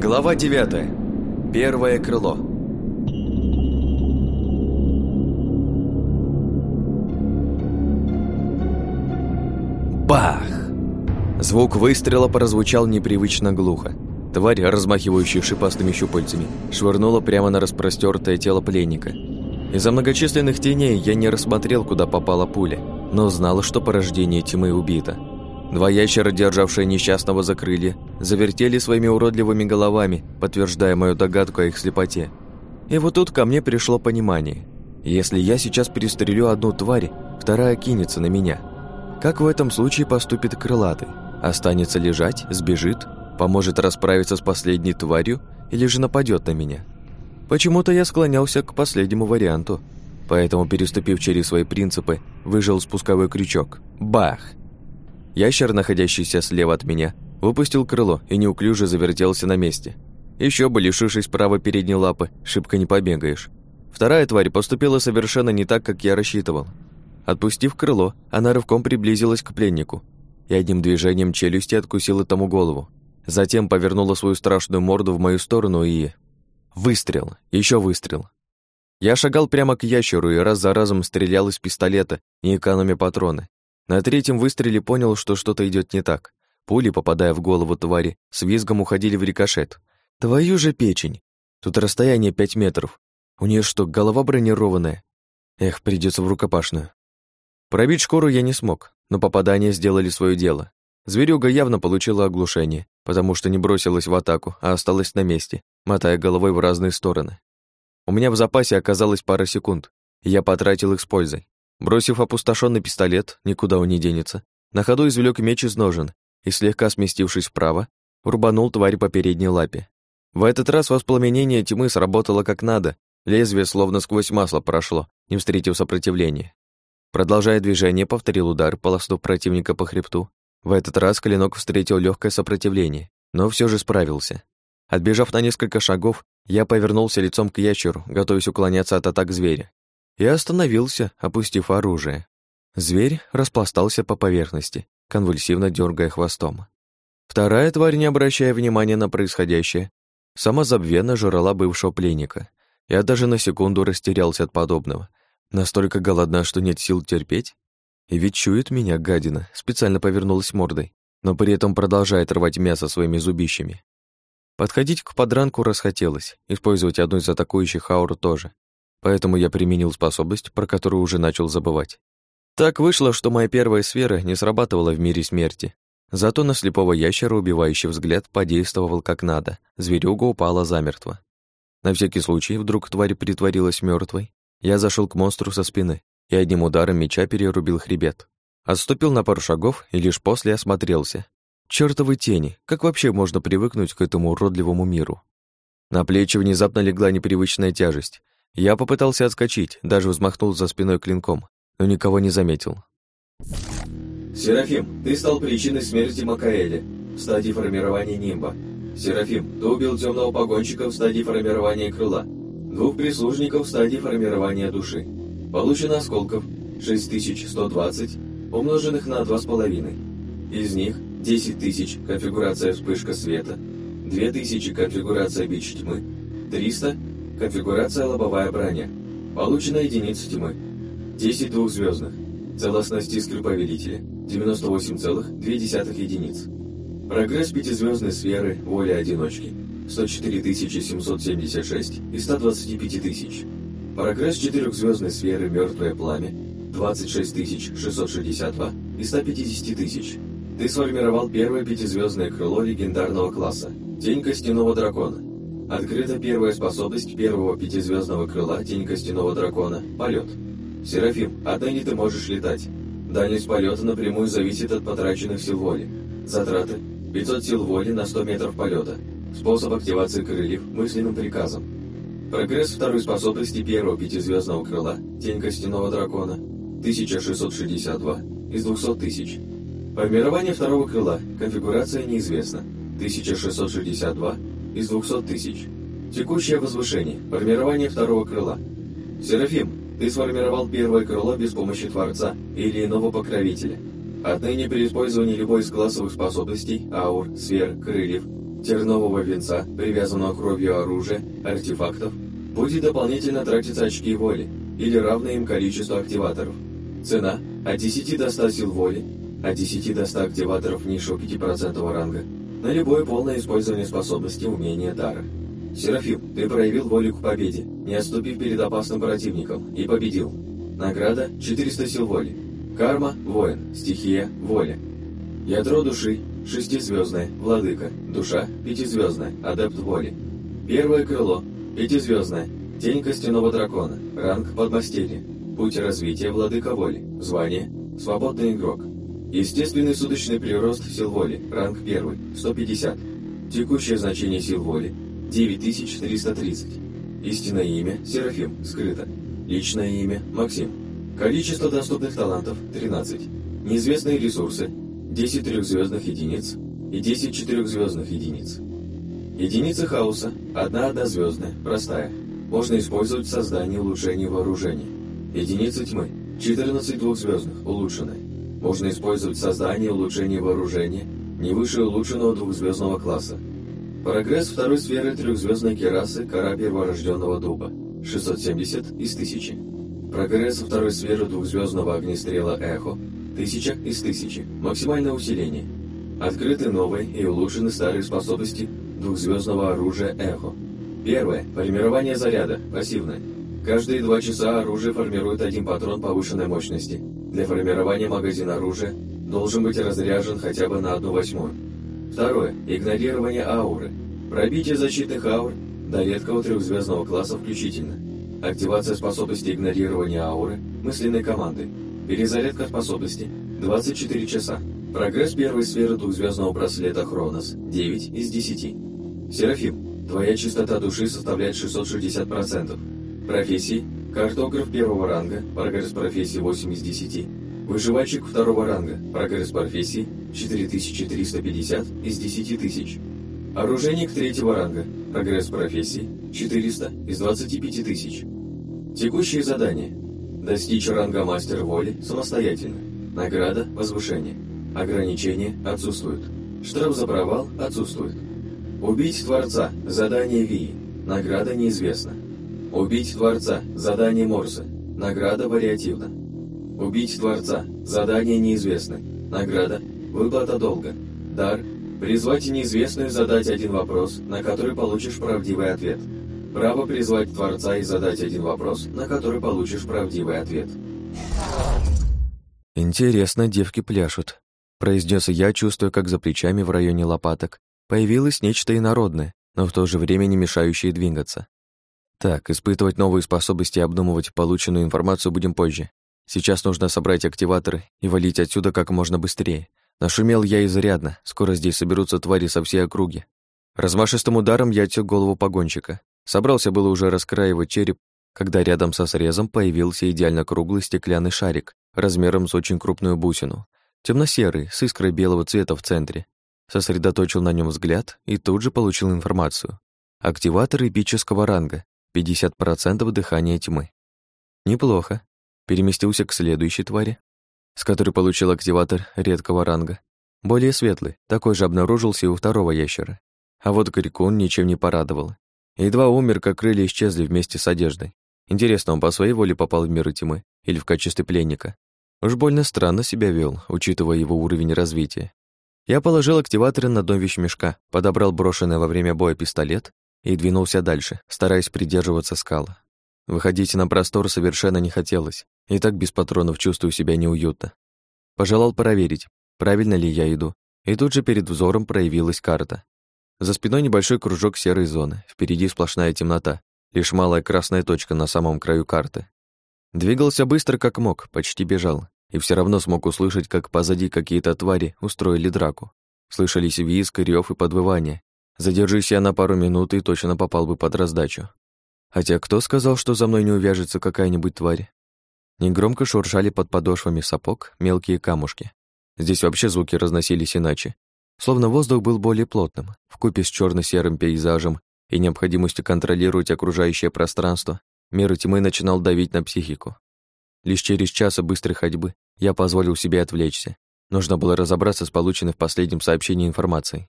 Глава 9. Первое крыло. Бах! Звук выстрела прозвучал непривычно глухо. Тварь, размахивающая шипастыми щупальцами, швырнула прямо на распростертое тело пленника. Из-за многочисленных теней я не рассмотрел, куда попала пуля, но знал, что порождение тьмы убито. Два ящера, державшие несчастного за крылья, завертели своими уродливыми головами, подтверждая мою догадку о их слепоте. И вот тут ко мне пришло понимание. Если я сейчас перестрелю одну тварь, вторая кинется на меня. Как в этом случае поступит крылатый? Останется лежать, сбежит, поможет расправиться с последней тварью или же нападет на меня? Почему-то я склонялся к последнему варианту, поэтому, переступив через свои принципы, выжил спусковой крючок. Бах! Ящер, находящийся слева от меня, выпустил крыло и неуклюже завертелся на месте. Еще бы, лишившись права передней лапы, шибко не побегаешь. Вторая тварь поступила совершенно не так, как я рассчитывал. Отпустив крыло, она рывком приблизилась к пленнику и одним движением челюсти откусила тому голову. Затем повернула свою страшную морду в мою сторону и... Выстрел, еще выстрел. Я шагал прямо к ящеру и раз за разом стрелял из пистолета, не экономя патроны. На третьем выстреле понял, что что-то идет не так. Пули, попадая в голову твари, с визгом уходили в рикошет. Твою же печень! Тут расстояние пять метров. У нее что, голова бронированная? Эх, придется в рукопашную. Пробить шкуру я не смог, но попадания сделали свое дело. Зверюга явно получила оглушение, потому что не бросилась в атаку, а осталась на месте, мотая головой в разные стороны. У меня в запасе оказалось пара секунд, и я потратил их с пользой. Бросив опустошенный пистолет, никуда он не денется, на ходу извлек меч из ножен и, слегка сместившись вправо, рубанул тварь по передней лапе. В этот раз воспламенение тьмы сработало как надо, лезвие словно сквозь масло прошло, не встретив сопротивления. Продолжая движение, повторил удар, полоснув противника по хребту. В этот раз клинок встретил легкое сопротивление, но все же справился. Отбежав на несколько шагов, я повернулся лицом к ящеру, готовясь уклоняться от атак зверя и остановился, опустив оружие. Зверь распластался по поверхности, конвульсивно дергая хвостом. Вторая тварь, не обращая внимания на происходящее, самозабвенно жрала бывшего пленника. Я даже на секунду растерялся от подобного. Настолько голодна, что нет сил терпеть. И ведь чует меня, гадина, специально повернулась мордой, но при этом продолжает рвать мясо своими зубищами. Подходить к подранку расхотелось, использовать одну из атакующих ауру тоже. Поэтому я применил способность, про которую уже начал забывать. Так вышло, что моя первая сфера не срабатывала в мире смерти. Зато на слепого ящера убивающий взгляд подействовал как надо. Зверюга упала замертво. На всякий случай, вдруг тварь притворилась мертвой, я зашел к монстру со спины и одним ударом меча перерубил хребет. Отступил на пару шагов и лишь после осмотрелся. Чёртовы тени, как вообще можно привыкнуть к этому уродливому миру? На плечи внезапно легла непривычная тяжесть, я попытался отскочить, даже взмахнул за спиной клинком, но никого не заметил. «Серафим, ты стал причиной смерти Макаэля в стадии формирования нимба. Серафим, ты убил темного погонщика в стадии формирования крыла, двух прислужников в стадии формирования души. Получено осколков 6120, умноженных на 2,5. Из них 10 тысяч конфигурация вспышка света, 2000 конфигурация бич тьмы, 300 Конфигурация лобовая броня. Получена единица тьмы. 10 двухзвездных. Целостность искры повелителя. 98,2 единиц. Прогресс пятизвездной сферы воли одиночки. 104 776 из 125 тысяч. Прогресс четырехзвездной сферы мертвое пламя. 26 662 из 150 тысяч. Ты сформировал первое пятизвездное крыло легендарного класса. Тень костяного дракона. Открыта первая способность первого пятизвездного крыла Тень Костяного Дракона – полет. Серафим, отныне ты можешь летать. Дальность полета напрямую зависит от потраченных сил воли. Затраты – 500 сил воли на 100 метров полета. Способ активации крыльев – мысленным приказом. Прогресс второй способности первого пятизвездного крыла Тень Костяного Дракона – 1662 из 200 тысяч. Формирование второго крыла. Конфигурация неизвестна. 1662 из 200 тысяч. Текущее возвышение. Формирование второго крыла. Серафим, ты сформировал первое крыло без помощи Творца или иного покровителя. Отныне при использовании любой из классовых способностей, аур, сфер, крыльев, тернового венца, привязанного кровью оружия, артефактов, будет дополнительно тратиться очки воли или равное им количество активаторов. Цена от 10 до 100 сил воли, от 10 до 100 активаторов низшего 5% ранга, на любое полное использование способности умения дара. Серафим, ты проявил волю к победе, не отступив перед опасным противником, и победил. Награда – 400 сил воли. Карма – воин, стихия – воля. Ядро души – шестизвездное, владыка, душа – пятизвездная, адепт воли. Первое крыло – пятизвездное, тень костяного дракона, ранг подмастерье, путь развития владыка воли, звание – свободный игрок. Естественный суточный прирост сил воли, ранг 1, 150. Текущее значение сил воли – 9330. Истинное имя – Серафим, скрыто. Личное имя – Максим. Количество доступных талантов – 13. Неизвестные ресурсы – 10 трехзвездных единиц и 10 четырехзвездных единиц. Единица хаоса – одна однозвездная, простая. Можно использовать в создании улучшений вооружения. Единица тьмы – 14 двухзвездных, улучшенная можно использовать создание улучшения вооружения не выше улучшенного двухзвездного класса. Прогресс второй сферы трехзвездной керасы кора перворожденного дуба 670 из 1000. Прогресс второй сферы двухзвездного огнестрела эхо 1000 из 1000. Максимальное усиление. Открыты новые и улучшены старые способности двухзвездного оружия эхо. Первое. Формирование заряда. Пассивное. Каждые два часа оружие формирует один патрон повышенной мощности. Для формирования магазина оружия должен быть разряжен хотя бы на одну восьмую. Второе. Игнорирование ауры. Пробитие защитных аур до редкого трехзвездного класса включительно. Активация способности игнорирования ауры мысленной команды. Перезарядка способности 24 часа. Прогресс первой сферы двухзвездного браслета Хронос 9 из 10. Серафим, твоя чистота души составляет 660%. Профессии – картограф первого ранга, прогресс профессии 8 из 10. Выживальщик второго ранга, прогресс профессии 4350 из 10 тысяч. Оружейник третьего ранга, прогресс профессии 400 из 25 тысяч. Текущие задания. Достичь ранга мастер воли самостоятельно. Награда – возвышение. Ограничения отсутствуют. Штраф за провал отсутствует. Убить Творца – задание Вии. Награда неизвестна. Убить Творца. Задание Морзе. Награда вариативна. Убить Творца. Задание неизвестно. Награда. Выплата долга. Дар. Призвать неизвестную задать один вопрос, на который получишь правдивый ответ. Право призвать Творца и задать один вопрос, на который получишь правдивый ответ. «Интересно, девки пляшут», — произнес я, чувствуя, как за плечами в районе лопаток появилось нечто инородное, но в то же время не мешающее двигаться. Так, испытывать новые способности и обдумывать полученную информацию будем позже. Сейчас нужно собрать активаторы и валить отсюда как можно быстрее. Нашумел я изрядно, скоро здесь соберутся твари со всей округи. Размашистым ударом я отсек голову погонщика. Собрался было уже раскраивать череп, когда рядом со срезом появился идеально круглый стеклянный шарик размером с очень крупную бусину, темно-серый, с искрой белого цвета в центре. Сосредоточил на нем взгляд и тут же получил информацию. Активатор эпического ранга, 50% дыхания тьмы. Неплохо. Переместился к следующей твари, с которой получил активатор редкого ранга. Более светлый, такой же обнаружился и у второго ящера. А вот крикун ничем не порадовал. Едва умер, как крылья исчезли вместе с одеждой. Интересно, он по своей воле попал в мир тьмы или в качестве пленника? Уж больно странно себя вел, учитывая его уровень развития. Я положил активаторы на дно вещмешка, подобрал брошенный во время боя пистолет и двинулся дальше, стараясь придерживаться скала. Выходить на простор совершенно не хотелось, и так без патронов чувствую себя неуютно. Пожелал проверить, правильно ли я иду, и тут же перед взором проявилась карта. За спиной небольшой кружок серой зоны, впереди сплошная темнота, лишь малая красная точка на самом краю карты. Двигался быстро, как мог, почти бежал, и все равно смог услышать, как позади какие-то твари устроили драку. Слышались визг, рев и подвывание, Задержись я на пару минут и точно попал бы под раздачу. Хотя кто сказал, что за мной не увяжется какая-нибудь тварь? Негромко шуршали под подошвами сапог мелкие камушки. Здесь вообще звуки разносились иначе. Словно воздух был более плотным, вкупе с черно серым пейзажем и необходимостью контролировать окружающее пространство, мир тьмы начинал давить на психику. Лишь через час быстрой ходьбы я позволил себе отвлечься. Нужно было разобраться с полученной в последнем сообщении информацией.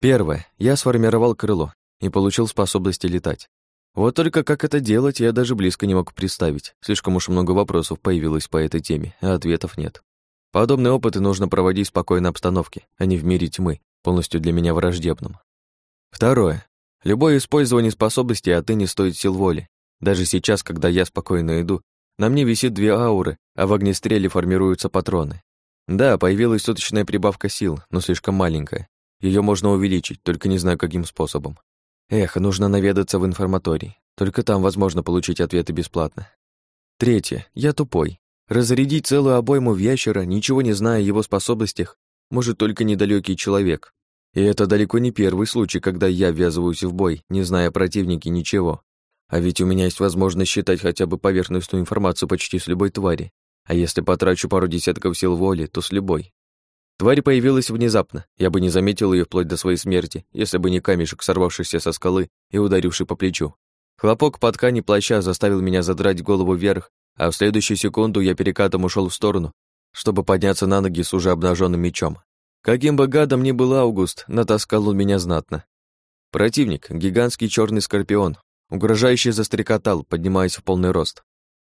Первое. Я сформировал крыло и получил способности летать. Вот только как это делать, я даже близко не мог представить. Слишком уж много вопросов появилось по этой теме, а ответов нет. Подобные опыты нужно проводить в спокойной обстановке, а не в мире тьмы, полностью для меня враждебном. Второе. Любое использование способностей от не стоит сил воли. Даже сейчас, когда я спокойно иду, на мне висит две ауры, а в огнестреле формируются патроны. Да, появилась суточная прибавка сил, но слишком маленькая. Ее можно увеличить, только не знаю, каким способом. Эх, нужно наведаться в информаторий. Только там возможно получить ответы бесплатно. Третье. Я тупой. Разрядить целую обойму в ящера, ничего не зная о его способностях, может только недалекий человек. И это далеко не первый случай, когда я ввязываюсь в бой, не зная о противнике ничего. А ведь у меня есть возможность считать хотя бы поверхностную информацию почти с любой твари. А если потрачу пару десятков сил воли, то с любой. Тварь появилась внезапно, я бы не заметил ее вплоть до своей смерти, если бы не камешек, сорвавшийся со скалы и ударивший по плечу. Хлопок по ткани плаща заставил меня задрать голову вверх, а в следующую секунду я перекатом ушел в сторону, чтобы подняться на ноги с уже обнаженным мечом. Каким бы гадом ни был Август, натаскал он меня знатно. Противник — гигантский черный скорпион, угрожающий застрекотал, поднимаясь в полный рост.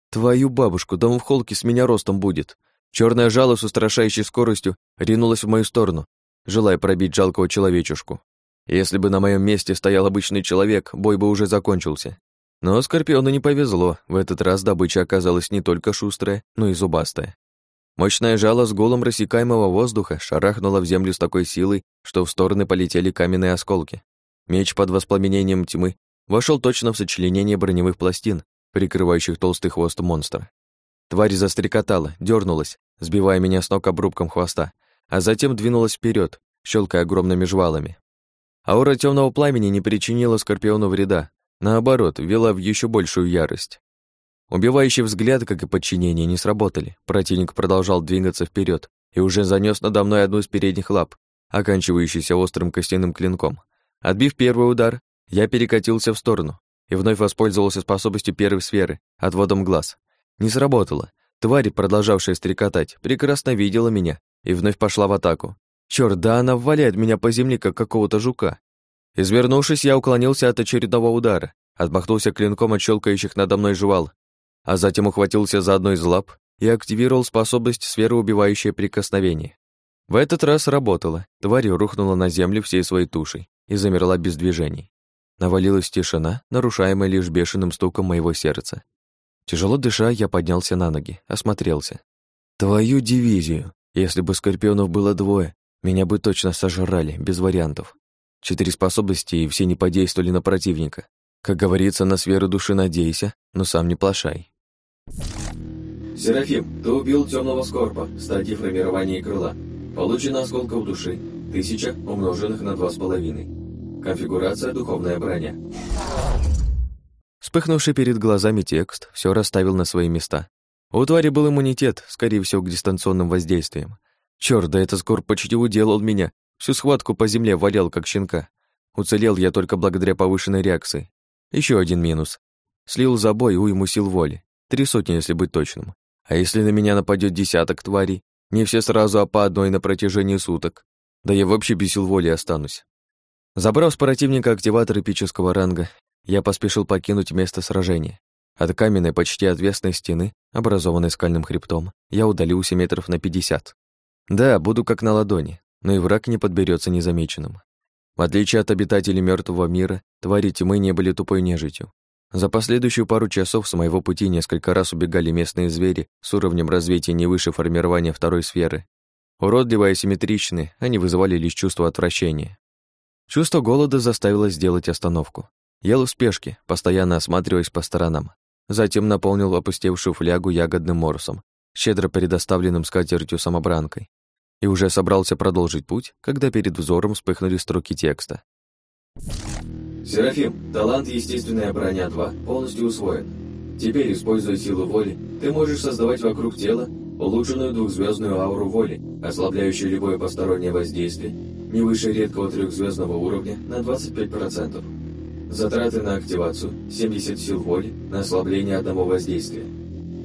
«Твою бабушку, дом в холке с меня ростом будет!» Черное жало с устрашающей скоростью ринулось в мою сторону, желая пробить жалкого человечушку. Если бы на моем месте стоял обычный человек, бой бы уже закончился. Но Скорпиону не повезло, в этот раз добыча оказалась не только шустрая, но и зубастая. Мощное жало с гулом рассекаемого воздуха шарахнуло в землю с такой силой, что в стороны полетели каменные осколки. Меч под воспламенением тьмы вошел точно в сочленение броневых пластин, прикрывающих толстый хвост монстра. Тварь застрекотала, дернулась, сбивая меня с ног обрубком хвоста, а затем двинулась вперед, щелкая огромными жвалами. Аура темного пламени не причинила Скорпиону вреда, наоборот, вела в еще большую ярость. Убивающий взгляд, как и подчинение, не сработали. Противник продолжал двигаться вперед и уже занес надо мной одну из передних лап, оканчивающуюся острым костяным клинком. Отбив первый удар, я перекатился в сторону и вновь воспользовался способностью первой сферы, отводом глаз — не сработало. Тварь, продолжавшая стрекотать, прекрасно видела меня и вновь пошла в атаку. Чёрт, да она валяет меня по земле, как какого-то жука. Извернувшись, я уклонился от очередного удара, отмахнулся клинком от щелкающих надо мной жевал, а затем ухватился за одной из лап и активировал способность сферы убивающее прикосновение. В этот раз работало. Тварь рухнула на землю всей своей тушей и замерла без движений. Навалилась тишина, нарушаемая лишь бешеным стуком моего сердца. Тяжело дыша, я поднялся на ноги, осмотрелся. Твою дивизию! Если бы скорпионов было двое, меня бы точно сожрали, без вариантов. Четыре способности, и все не подействовали на противника. Как говорится, на сферу души надейся, но сам не плашай. Серафим, ты убил темного скорпа, стадии формирования крыла. Получено осколков души, тысяча, умноженных на два с половиной. Конфигурация духовная броня. Вспыхнувший перед глазами текст все расставил на свои места. У твари был иммунитет, скорее всего, к дистанционным воздействиям. Чёрт, да этот скор почти уделал меня. Всю схватку по земле валял, как щенка. Уцелел я только благодаря повышенной реакции. Еще один минус. Слил за бой уйму сил воли. Три сотни, если быть точным. А если на меня нападет десяток тварей? Не все сразу, а по одной на протяжении суток. Да я вообще без сил воли останусь. Забрав с противника активатор эпического ранга, я поспешил покинуть место сражения. От каменной, почти отвесной стены, образованной скальным хребтом, я удалился метров на пятьдесят. Да, буду как на ладони, но и враг не подберется незамеченным. В отличие от обитателей мертвого мира, твари тьмы не были тупой нежитью. За последующую пару часов с моего пути несколько раз убегали местные звери с уровнем развития не выше формирования второй сферы. Уродливые асимметричные, они вызывали лишь чувство отвращения. Чувство голода заставило сделать остановку. Ел в спешке, постоянно осматриваясь по сторонам. Затем наполнил опустевшую флягу ягодным морсом, щедро предоставленным скатертью самобранкой. И уже собрался продолжить путь, когда перед взором вспыхнули строки текста. «Серафим, талант «Естественная броня 2» полностью усвоен. Теперь, используя силу воли, ты можешь создавать вокруг тела улучшенную двухзвездную ауру воли, ослабляющую любое постороннее воздействие, не выше редкого трехзвездного уровня на 25%. Затраты на активацию – 70 сил воли на ослабление одного воздействия.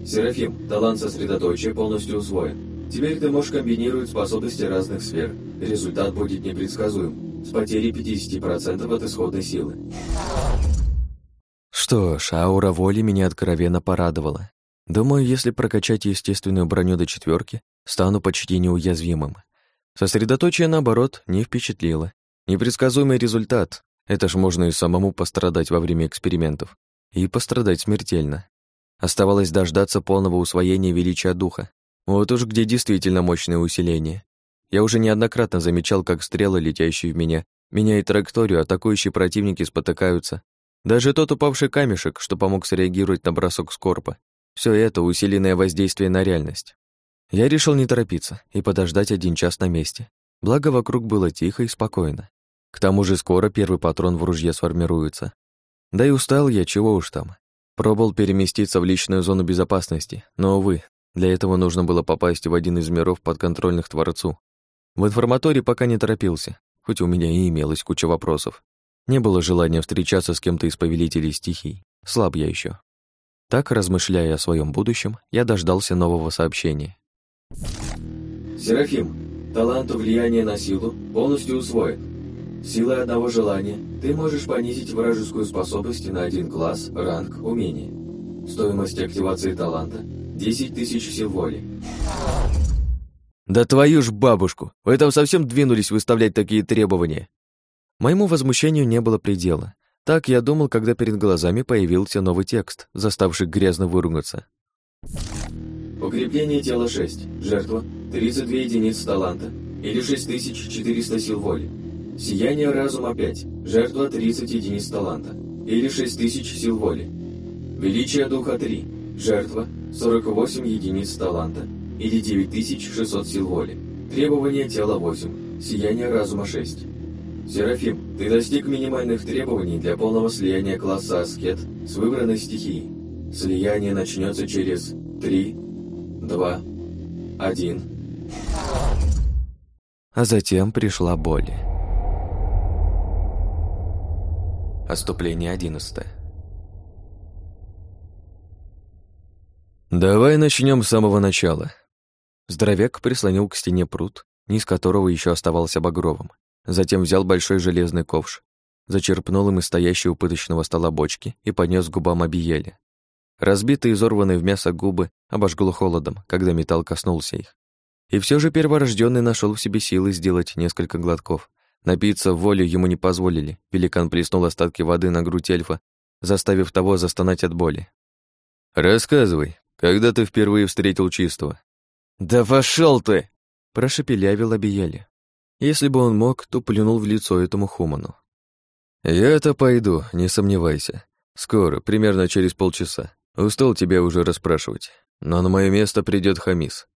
Серафим, талант сосредоточия полностью усвоен. Теперь ты можешь комбинировать способности разных сфер. Результат будет непредсказуем. с потерей 50% от исходной силы. Что ж, аура воли меня откровенно порадовала. Думаю, если прокачать естественную броню до четверки, стану почти неуязвимым. Сосредоточие, наоборот, не впечатлило. Непредсказуемый результат. Это ж можно и самому пострадать во время экспериментов. И пострадать смертельно. Оставалось дождаться полного усвоения величия духа. Вот уж где действительно мощное усиление. Я уже неоднократно замечал, как стрелы, летящие в меня, меняют траекторию, атакующие противники спотыкаются. Даже тот упавший камешек, что помог среагировать на бросок скорпа. Все это усиленное воздействие на реальность. Я решил не торопиться и подождать один час на месте. Благо, вокруг было тихо и спокойно. К тому же скоро первый патрон в ружье сформируется. Да и устал я, чего уж там. Пробовал переместиться в личную зону безопасности, но, увы, для этого нужно было попасть в один из миров подконтрольных Творцу. В информаторе пока не торопился, хоть у меня и имелась куча вопросов. Не было желания встречаться с кем-то из повелителей стихий. Слаб я еще. Так, размышляя о своем будущем, я дождался нового сообщения. Серафим, талант влияния на силу полностью усвоен. Силой одного желания ты можешь понизить вражескую способность на один класс, ранг, умение. Стоимость активации таланта 10 тысяч сил воли. Да твою ж бабушку! Вы там совсем двинулись выставлять такие требования? Моему возмущению не было предела. Так я думал, когда перед глазами появился новый текст, заставший грязно выругаться. Укрепление тела 6. Жертва 32 единиц таланта или 6400 сил воли. Сияние разума 5. Жертва 30 единиц таланта или 6000 сил воли. Величие духа 3. Жертва 48 единиц таланта или 9600 сил воли. Требования тела 8. Сияние разума 6. Серафим, ты достиг минимальных требований для полного слияния класса Аскет с выбранной стихией. Слияние начнется через 3, 2, 1. А затем пришла боль. Оступление одиннадцатое. «Давай начнем с самого начала». Здоровяк прислонил к стене пруд, низ которого еще оставался багровым. Затем взял большой железный ковш, зачерпнул им из стоящей пыточного стола бочки и поднес к губам Абиели. Разбитые и изорванные в мясо губы обожгло холодом, когда металл коснулся их. И все же перворожденный нашел в себе силы сделать несколько глотков. Напиться в волю ему не позволили. Великан плеснул остатки воды на грудь эльфа, заставив того застонать от боли. «Рассказывай, когда ты впервые встретил чистого?» «Да пошел ты!» – прошепелявил Абиели. Если бы он мог, то плюнул в лицо этому хуману. «Я-то пойду, не сомневайся. Скоро, примерно через полчаса. Устал тебя уже расспрашивать. Но на мое место придет Хамис.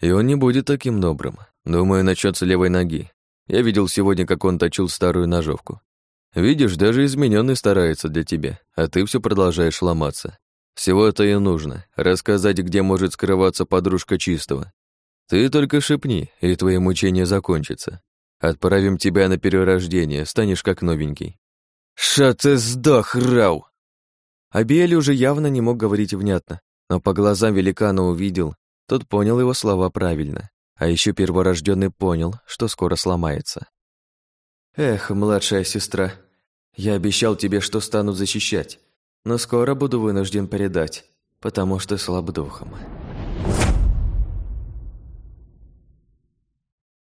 И он не будет таким добрым. Думаю, начнет с левой ноги. Я видел сегодня, как он точил старую ножовку. Видишь, даже измененный старается для тебя, а ты все продолжаешь ломаться. всего это и нужно — рассказать, где может скрываться подружка чистого. Ты только шепни, и твои мучения закончатся. Отправим тебя на перерождение, станешь как новенький. Ша ты сдох, Рау! Абиэль уже явно не мог говорить внятно, но по глазам великана увидел, тот понял его слова правильно, а еще перворожденный понял, что скоро сломается. «Эх, младшая сестра, я обещал тебе, что стану защищать, но скоро буду вынужден предать, потому что слаб духом».